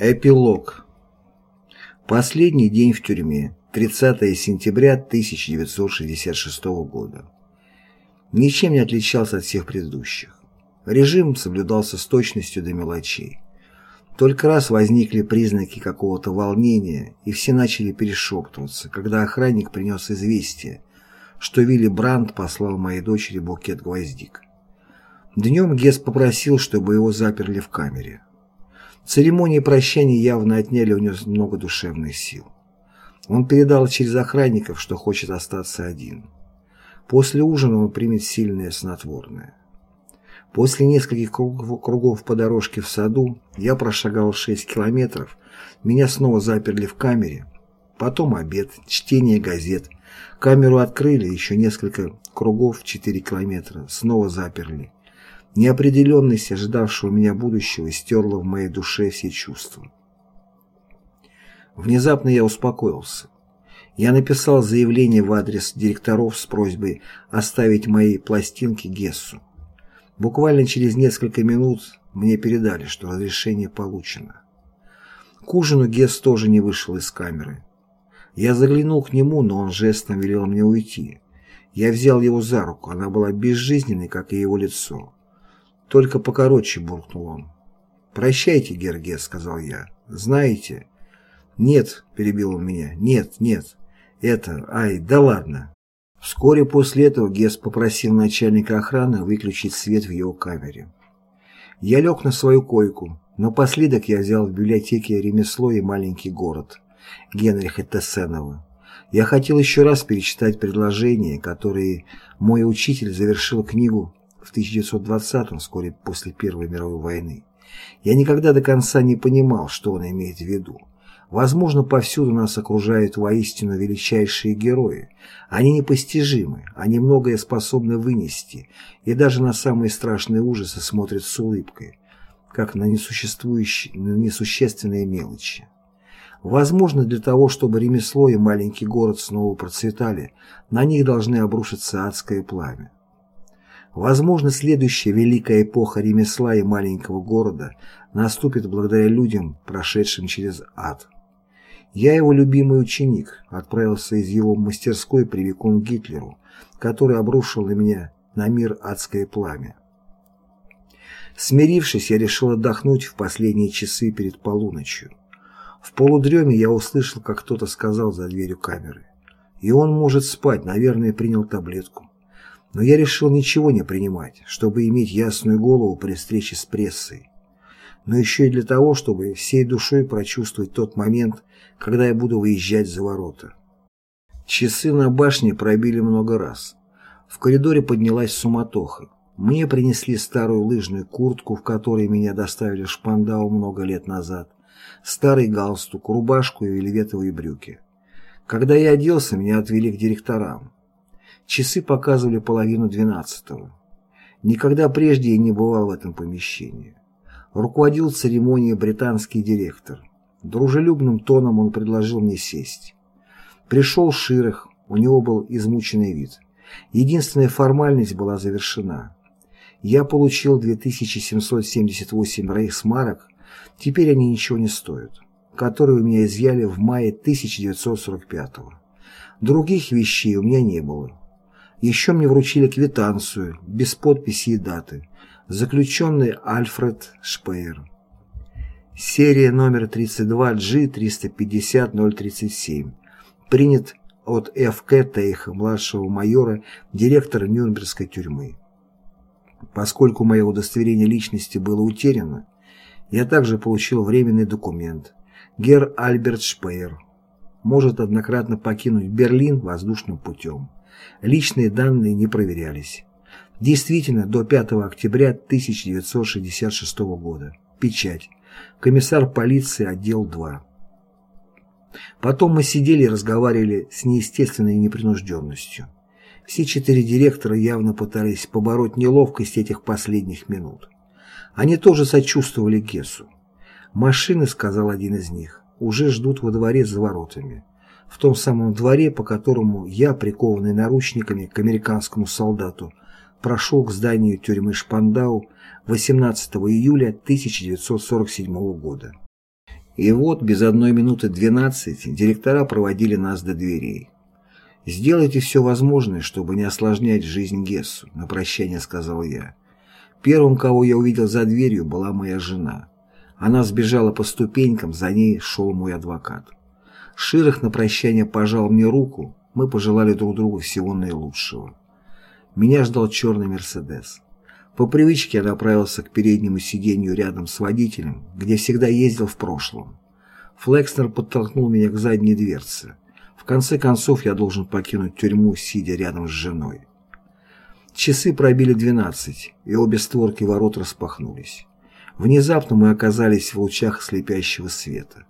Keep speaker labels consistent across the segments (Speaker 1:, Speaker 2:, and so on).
Speaker 1: Эпилог. Последний день в тюрьме. 30 сентября 1966 года. Ничем не отличался от всех предыдущих. Режим соблюдался с точностью до мелочей. Только раз возникли признаки какого-то волнения, и все начали перешептываться, когда охранник принес известие, что Вилли Брандт послал моей дочери букет гвоздик. Днем Гес попросил, чтобы его заперли в камере. Церемонии прощания явно отняли у него много душевных сил. Он передал через охранников, что хочет остаться один. После ужина он примет сильное снотворное. После нескольких кругов по дорожке в саду я прошагал 6 километров, меня снова заперли в камере, потом обед, чтение газет, камеру открыли, еще несколько кругов 4 километра, снова заперли. Неопределенность ожидавшего меня будущего стерла в моей душе все чувства. Внезапно я успокоился. Я написал заявление в адрес директоров с просьбой оставить мои пластинки Гессу. Буквально через несколько минут мне передали, что разрешение получено. К ужину Гесс тоже не вышел из камеры. Я заглянул к нему, но он жестом велел мне уйти. Я взял его за руку, она была безжизненной, как и его лицо. «Только покороче», — буркнул он. «Прощайте, Герге», — сказал я. «Знаете?» «Нет», — перебил он меня. «Нет, нет. Это... Ай, да ладно». Вскоре после этого Гес попросил начальника охраны выключить свет в его камере. Я лег на свою койку. Напоследок я взял в библиотеке «Ремесло и маленький город» Генриха Тессенова. Я хотел еще раз перечитать предложения, которые мой учитель завершил книгу в 1920-м, вскоре после Первой мировой войны. Я никогда до конца не понимал, что он имеет в виду. Возможно, повсюду нас окружают воистину величайшие герои. Они непостижимы, они многое способны вынести, и даже на самые страшные ужасы смотрят с улыбкой, как на, несуществующие, на несущественные мелочи. Возможно, для того, чтобы ремесло и маленький город снова процветали, на них должны обрушиться адское пламя. Возможно, следующая великая эпоха ремесла и маленького города наступит благодаря людям, прошедшим через ад. Я его любимый ученик, отправился из его мастерской прямиком к Гитлеру, который обрушил на меня на мир адское пламя. Смирившись, я решил отдохнуть в последние часы перед полуночью. В полудреме я услышал, как кто-то сказал за дверью камеры. И он может спать, наверное, принял таблетку. Но я решил ничего не принимать, чтобы иметь ясную голову при встрече с прессой. Но еще и для того, чтобы всей душой прочувствовать тот момент, когда я буду выезжать за ворота. Часы на башне пробили много раз. В коридоре поднялась суматоха. Мне принесли старую лыжную куртку, в которой меня доставили в Шпандау много лет назад, старый галстук, рубашку и вельветовые брюки. Когда я оделся, меня отвели к директорам. Часы показывали половину двенадцатого. Никогда прежде я не бывал в этом помещении. Руководил церемонией британский директор. Дружелюбным тоном он предложил мне сесть. Пришел Ширах, у него был измученный вид. Единственная формальность была завершена. Я получил 2778 рейхсмарок, теперь они ничего не стоят, которые у меня изъяли в мае 1945 -го. Других вещей у меня не было. Еще мне вручили квитанцию, без подписи и даты. Заключенный Альфред Шпеер. Серия номер 32G350-037. Принят от Ф.К. Тейха, младшего майора, директора Нюрнбергской тюрьмы. Поскольку мое удостоверение личности было утеряно, я также получил временный документ. Гер Альберт Шпеер может однократно покинуть Берлин воздушным путем. Личные данные не проверялись. Действительно, до 5 октября 1966 года. Печать. Комиссар полиции, отдел 2. Потом мы сидели и разговаривали с неестественной непринужденностью. Все четыре директора явно пытались побороть неловкость этих последних минут. Они тоже сочувствовали Гессу. «Машины», — сказал один из них, — «уже ждут во дворе за воротами в том самом дворе, по которому я, прикованный наручниками к американскому солдату, прошел к зданию тюрьмы Шпандау 18 июля 1947 года. И вот без одной минуты двенадцать директора проводили нас до дверей. «Сделайте все возможное, чтобы не осложнять жизнь Гессу», — на прощание сказал я. Первым, кого я увидел за дверью, была моя жена. Она сбежала по ступенькам, за ней шел мой адвокат. Ширах на прощание пожал мне руку, мы пожелали друг другу всего наилучшего. Меня ждал черный «Мерседес». По привычке я направился к переднему сиденью рядом с водителем, где всегда ездил в прошлом. Флекснер подтолкнул меня к задней дверце. В конце концов я должен покинуть тюрьму, сидя рядом с женой. Часы пробили двенадцать, и обе створки ворот распахнулись. Внезапно мы оказались в лучах слепящего света.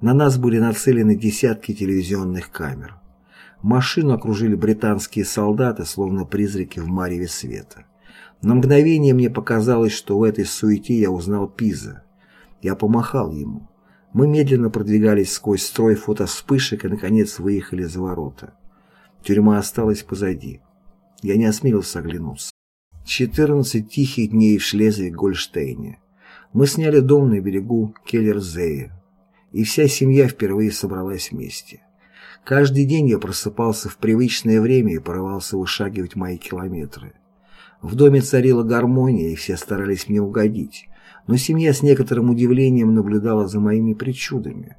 Speaker 1: На нас были нацелены десятки телевизионных камер. Машину окружили британские солдаты, словно призраки в мареве света. На мгновение мне показалось, что в этой суете я узнал Пиза. Я помахал ему. Мы медленно продвигались сквозь строй фотовспышек и, наконец, выехали за ворота. Тюрьма осталась позади. Я не осмелился оглянуться. 14 тихих дней в Шлезвиг-Гольштейне. Мы сняли дом на берегу Келлерзея, и вся семья впервые собралась вместе. Каждый день я просыпался в привычное время и порывался вышагивать мои километры. В доме царила гармония, и все старались мне угодить, но семья с некоторым удивлением наблюдала за моими причудами.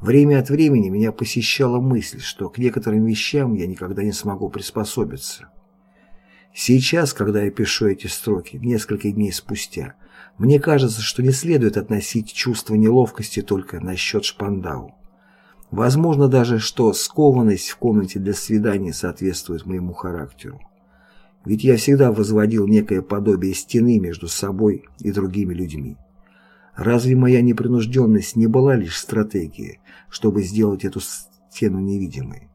Speaker 1: Время от времени меня посещала мысль, что к некоторым вещам я никогда не смогу приспособиться. Сейчас, когда я пишу эти строки, несколько дней спустя, мне кажется, что не следует относить чувство неловкости только насчет Шпандау. Возможно даже, что скованность в комнате для свидания соответствует моему характеру. Ведь я всегда возводил некое подобие стены между собой и другими людьми. Разве моя непринужденность не была лишь стратегией, чтобы сделать эту стену невидимой?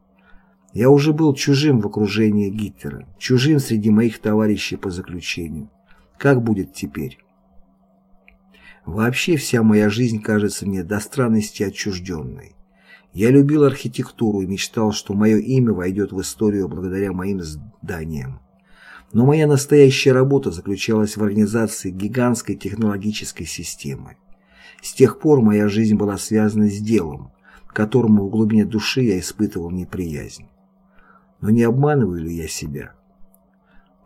Speaker 1: Я уже был чужим в окружении Гитлера, чужим среди моих товарищей по заключению. Как будет теперь? Вообще вся моя жизнь кажется мне до странности отчужденной. Я любил архитектуру и мечтал, что мое имя войдет в историю благодаря моим зданиям. Но моя настоящая работа заключалась в организации гигантской технологической системы. С тех пор моя жизнь была связана с делом, к которому в глубине души я испытывал неприязнь. Но не обманываю ли я себя?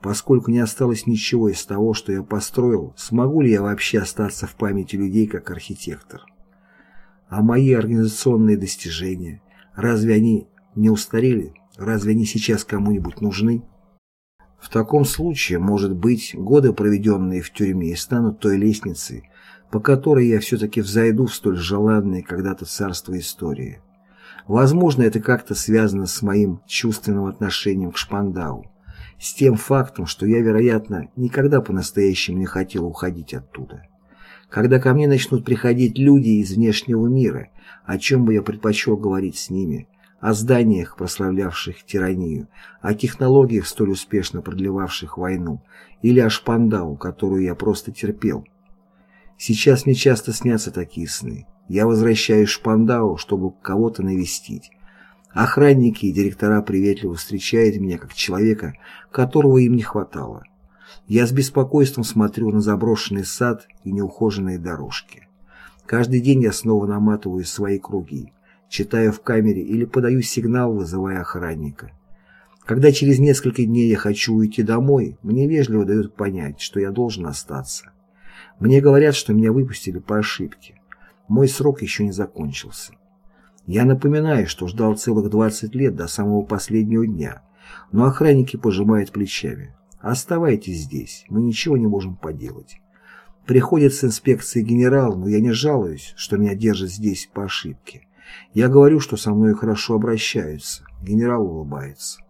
Speaker 1: Поскольку не осталось ничего из того, что я построил, смогу ли я вообще остаться в памяти людей как архитектор? А мои организационные достижения, разве они не устарели? Разве они сейчас кому-нибудь нужны? В таком случае, может быть, годы, проведенные в тюрьме, станут той лестницей, по которой я все-таки взойду в столь желанное когда-то царство истории. Возможно, это как-то связано с моим чувственным отношением к Шпандау с тем фактом, что я, вероятно, никогда по-настоящему не хотел уходить оттуда. Когда ко мне начнут приходить люди из внешнего мира, о чем бы я предпочел говорить с ними, о зданиях, прославлявших тиранию, о технологиях, столь успешно продлевавших войну, или о Шпандау, которую я просто терпел. Сейчас мне часто снятся такие сны. Я возвращаюсь в Шпандау, чтобы кого-то навестить, Охранники и директора приветливо встречают меня как человека, которого им не хватало. Я с беспокойством смотрю на заброшенный сад и неухоженные дорожки. Каждый день я снова наматываю свои круги, читаю в камере или подаю сигнал, вызывая охранника. Когда через несколько дней я хочу уйти домой, мне вежливо дают понять, что я должен остаться. Мне говорят, что меня выпустили по ошибке. Мой срок еще не закончился. Я напоминаю, что ждал целых 20 лет до самого последнего дня, но охранники пожимают плечами. Оставайтесь здесь, мы ничего не можем поделать. Приходит с инспекции генерал, но я не жалуюсь, что меня держат здесь по ошибке. Я говорю, что со мной хорошо обращаются. Генерал улыбается.